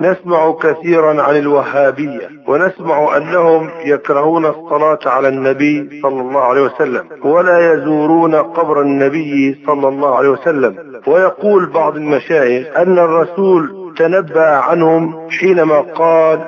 نسمع كثيرا عن الوهابية ونسمع أنهم يكرهون الصلاة على النبي صلى الله عليه وسلم ولا يزورون قبر النبي صلى الله عليه وسلم. ويقول بعض المشايخ أن الرسول تنبأ عنهم حينما قال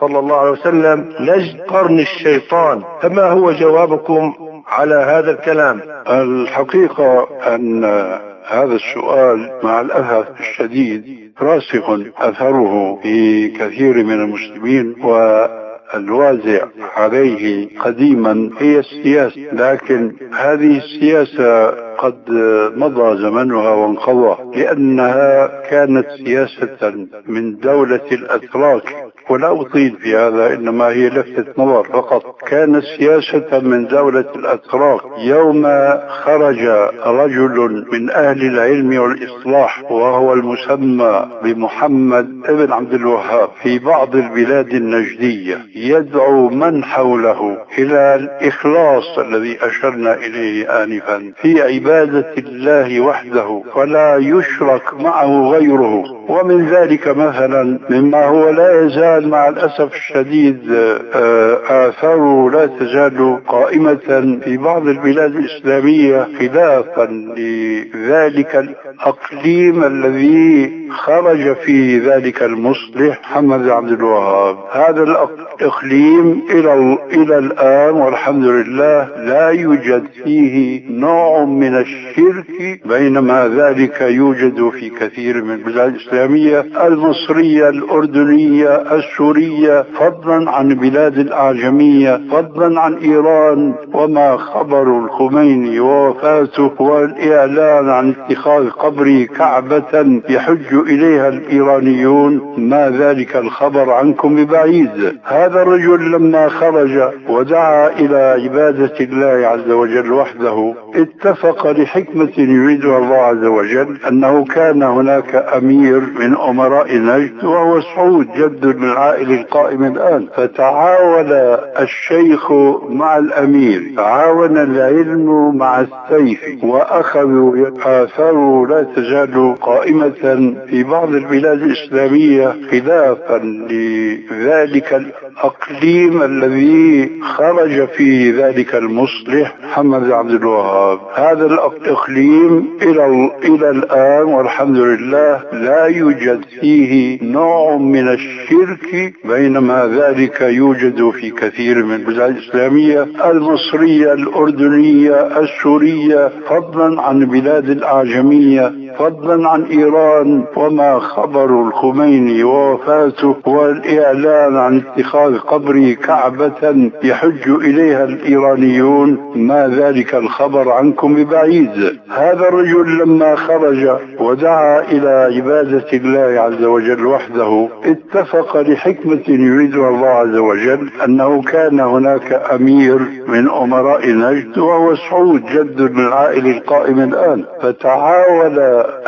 صلى الله عليه وسلم نجد قرن الشيطان. فما هو جوابكم على هذا الكلام؟ الحقيقة أن هذا السؤال مع الأسف الشديد راسخ أثره في كثير من المسلمين والوازع عليه قديما هي السياسة لكن هذه السياسة قد مضى زمنها وانقضى لأنها كانت سياسة من دولة الأتراك. ولا أطيل في هذا إنما هي لفتة نظر فقط. كانت سياسة من دولة الأتراك. يوم خرج رجل من أهل العلم والإصلاح وهو المسمى بمحمد ابن عبد الوهاب في بعض البلاد النجدية. يدعو من حوله إلى الإخلاص الذي أشرنا إليه آنفا في عبادة الله وحده فلا يشرك معه غيره. ومن ذلك مثلا مما هو لا يزال مع الأسف الشديد آثاره لا تزال قائمة في بعض البلاد الإسلامية خلافا لذلك الأقليم الذي خرج في ذلك المصلح محمد عبد الوهاب. هذا الإقليم إلى إلى الآن والحمد لله لا يوجد فيه نوع من الشرك بينما ذلك يوجد في كثير من البلاد الإسلامية المصرية الأردنية السورية فضلا عن بلاد الأعجمية فضلا عن إيران وما خبر الخميني ووفاته والإعلان عن اتخاذ قبره كعبة يحج إليها الإيرانيون. ما ذلك الخبر عنكم ببعيد. هذا الرجل لما خرج ودعا إلى عبادة الله عز وجل وحده اتفق لحكمة يريدها الله عز وجل أنه كان هناك أمير من أمراء نجد وهو سعود جد العائل القائم الآن. فتعاون الشيخ مع الأمير. تعاون العلم مع السيف. وأخذوا آثاره لا تزال قائمة في بعض البلاد الإسلامية خلافا لذلك الأقليم الذي خرج في ذلك المصلح محمد عبد الوهاب. هذا الإقليم إلى إلى الآن والحمد لله لا يوجد فيه نوع من الشرك بينما ذلك يوجد في كثير من البلاد الإسلامية المصرية الأردنية السورية فضلا عن بلاد الأعجمية فضلا عن إيران وما خبر الخميني ووفاته والإعلان عن اتخاذ قبره كعبة يحج إليها الإيرانيون. ما ذلك الخبر عنكم ببعيد. هذا الرجل لما خرج ودعا إلى عبادة الله عز وجل وحده اتفق لحكمة يريدها الله عز وجل أنه كان هناك أمير من أمراء نجد وهو سعود جد من العائل القائم الآن. فتعاون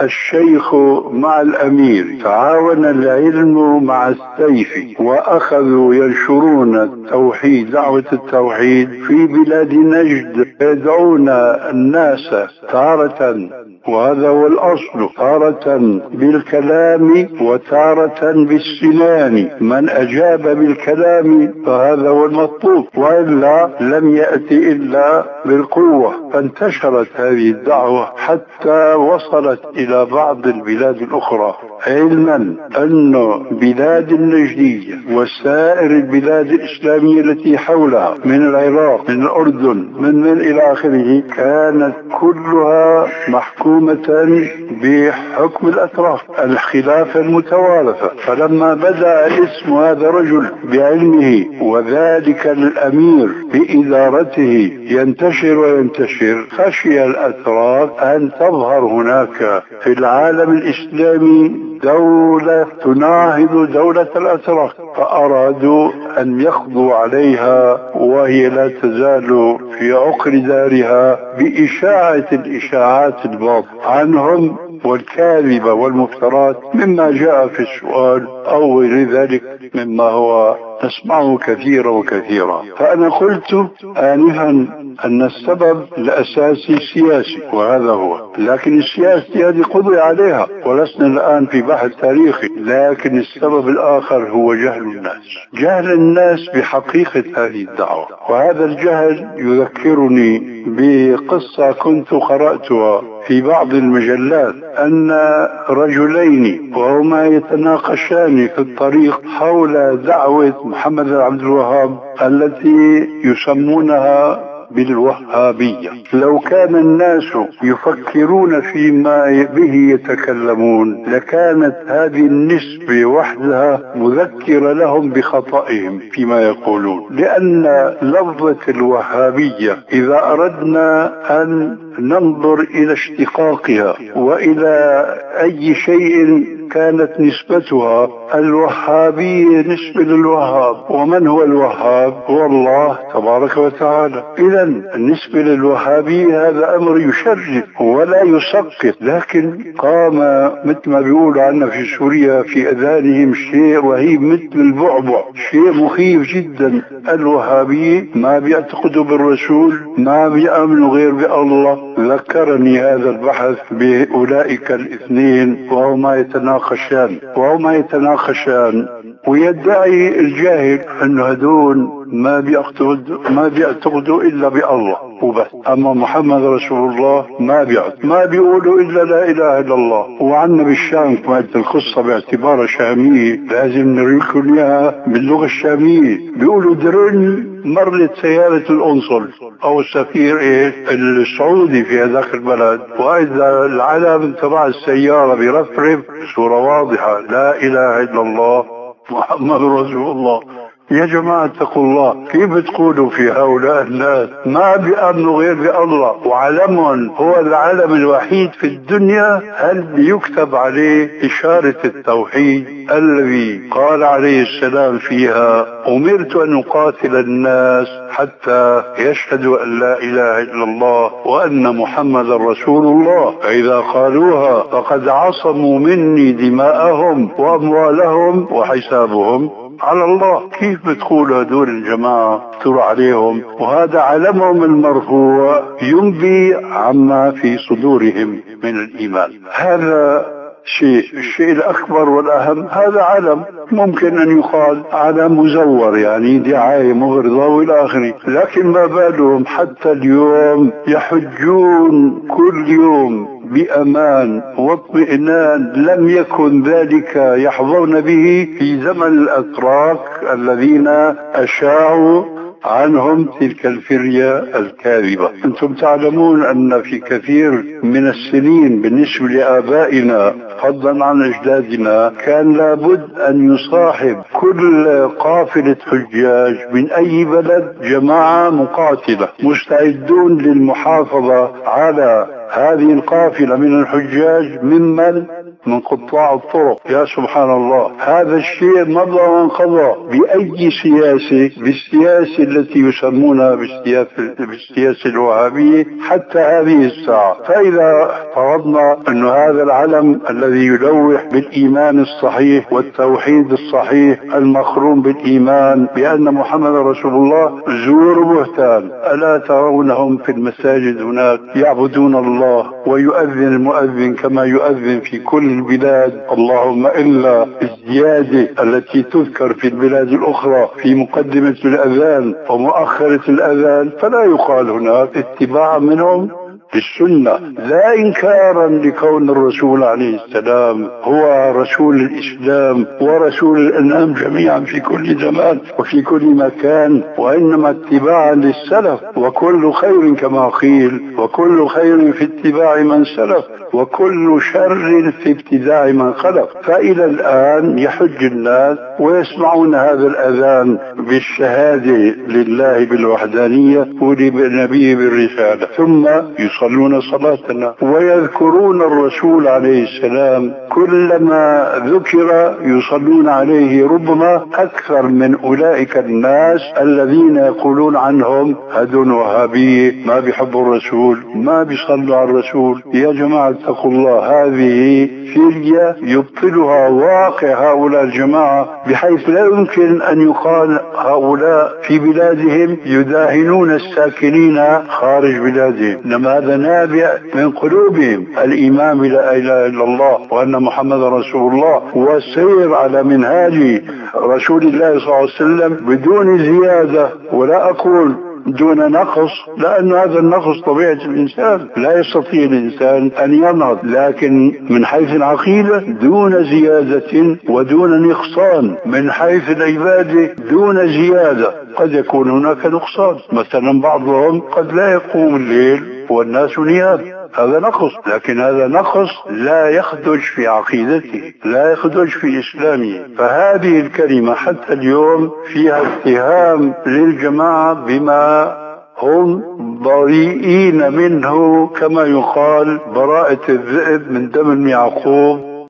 الشيخ مع الأمير تعاون العلم مع السيف وأخذوا ينشرون التوحيد دعوة التوحيد في بلاد نجد. يدعون الناس تارة وهذا هو الأصل تارة بالكلام وتارة بالسنان. من أجاب بالكلام فهذا هو المطلوب وإلا لم يأتي إلا بالقوة. فانتشرت هذه الدعوة حتى وصلت إلى بعض البلاد الأخرى. علما أن بلاد النجدية وسائر البلاد الإسلامية التي حولها من العراق من الأردن من من إلى آخره كانت كلها محكومة بحكم الأتراك الخلافة المتوارثة. فلما بدأ اسم هذا الرجل بعلمه وذلك الأمير بإدارته ينتشر وينتشر خشي الأتراك أن تظهر هناك في العالم الإسلامي دولة تناهض دولة الأتراك فأرادوا أن يقضوا عليها وهي لا تزال في عقر دارها بإشاعة الإشاعات الباطلة عنهم والكاذبة والمفترات مما جاء في السؤال أو غير ذلك مما هو نسمعه كثيرا وكثيرا. فأنا قلت آنفا أن السبب الأساسي سياسي وهذا هو. لكن السياسة هذه قضي عليها ولسنا الآن في بحث تاريخي. لكن السبب الآخر هو جهل الناس. جهل الناس بحقيقة هذه الدعوة. وهذا الجهل يذكرني بقصة كنت قرأتها في بعض المجلات أن رجلين وهما يتناقشان في الطريق حول دعوة محمد عبد الوهاب التي يسمونها بالوهابية. لو كان الناس يفكرون فيما به يتكلمون لكانت هذه النسبة وحدها مذكرة لهم بخطئهم فيما يقولون. لأن لفظة الوهابية إذا أردنا أن ننظر إلى اشتقاقها وإلى أي شيء كانت نسبتها. الوهابية نسبة للوهاب. ومن هو الوهاب؟ هو الله تبارك وتعالى. إذا النسبة للوهابية هذا أمر يشرف ولا يسقط. لكن قام مثل ما بيقولوا عنا في سوريا في أذانهم شيء رهيب مثل البعبع. شيء مخيف جدا. الوهابية ما بيعتقدوا بالرسول ما بيأمنوا غير بالله. ذكرني هذا البحث بأولئك الاثنين وهما يتناقشان. وهما يتناقشان. ويدعي الجاهل انه هدول ما بيعتقد ما بيعتقدوا إلا بألله. وبس. أما محمد رسول الله ما بيعتقد. ما بيقولوا إلا لا إله إلا الله. وعنا بالشام كانت القصة باعتبارها شامية. لازم نريكم إياها باللغة الشامية. بيقولوا درن مرت سيارة القنصل أو السفير إيش السعودي في هذاك البلد. وإذا العلم تبع السيارة برفرف بصورة واضحة. لا إله إلا الله محمد رسول الله. يا جماعة اتقوا الله. كيف تقولوا في هؤلاء الناس؟ ما بيأمنوا غير بألله. وعلمهم هو العلم الوحيد في الدنيا. هل يكتب عليه إشارة التوحيد الذي قال عليه السلام فيها أمرت أن أقاتل الناس حتى يشهدوا أن لا إله إلا الله وأن محمد رسول الله. فإذا قالوها فقد عصموا مني دماءهم وأموالهم وحسابهم. على الله كيف بتقول هدول الجماعة؟ ترى عليهم. وهذا علمهم المرفوع ينبي عما في صدورهم من الإيمان. هذا شيء الشيء الأكبر والأهم. هذا علم. ممكن أن يقال علم مزور يعني دعاية مغرضة وإلى آخره. لكن ما بالهم حتى اليوم يحجون كل يوم بأمان واطمئنان لم يكن ذلك يحظون به في زمن الأتراك الذين أشاعوا عنهم تلك الفرية الكاذبة. أنتم تعلمون أن في كثير من السنين بالنسبة لآبائنا فضلا عن أجدادنا كان لابد أن يصاحب كل قافلة حجاج من أي بلد جماعة مقاتلة مستعدون للمحافظة على هذه القافلة من الحجاج ممن من قطاع الطرق. يا سبحان الله هذا الشيء مضى وانقضى بأي سياسة؟ بالسياسة التي يسمونها بالسياسة, بالسياسة الوهابية حتى هذه الساعة. فإذا فرضنا أن هذا العلم الذي يلوح بالإيمان الصحيح والتوحيد الصحيح المخروم بالإيمان بأن محمد رسول الله زور بهتان ألا ترونهم في المساجد هناك يعبدون الله؟ ويؤذن المؤذن كما يؤذن في كل البلاد. اللهم إلا الزيادة التي تذكر في البلاد الأخرى في مقدمة الأذان ومؤخرة الأذان فلا يقال هناك اتباعا منهم. للسنة لا إنكارا لكون الرسول عليه السلام هو رسول الإسلام ورسول الأنام جميعا في كل زمان وفي كل مكان وإنما اتباعا للسلف. وكل خير كما قيل وكل خير في اتباع من سلف وكل شر في ابتداع من خلق فإلى الآن يحج الناس ويسمعون هذا الأذان بالشهادة لله بالوحدانية ولنبيه بالرسالة. ثم يصلي يصلون صلاتنا ويذكرون الرسول عليه السلام كلما ذكر يصلون عليه ربما أكثر من أولئك الناس الذين يقولون عنهم هدون وهابية ما بيحبوا الرسول ما بيصلوا على الرسول. يا جماعة اتقوا الله. هذه فيليا يبطلها واقع هؤلاء الجماعة بحيث لا يمكن أن يقال هؤلاء في بلادهم يداهنون الساكنين خارج بلادهم. إنما هذا نابع من قلوبهم. الإيمان بلا إله إلا الله وأن محمد رسول الله والسير على منهاج رسول الله صلى الله عليه وسلم بدون زيادة. ولا أقول دون نقص لأن هذا النقص طبيعة الإنسان. لا يستطيع الإنسان أن ينهض لكن من حيث العقيدة دون زيادة ودون نقصان. من حيث العبادة دون زيادة. قد يكون هناك نقصان. مثلا بعضهم قد لا يقوم الليل. والناس نيام هذا نقص لكن هذا نقص لا يخدج في عقيدته لا يخدج في إسلامه فهذه الكلمة حتى اليوم فيها اتهام للجماعة بما هم بريئين منه كما يقال براءة الذئب من دم يعقوب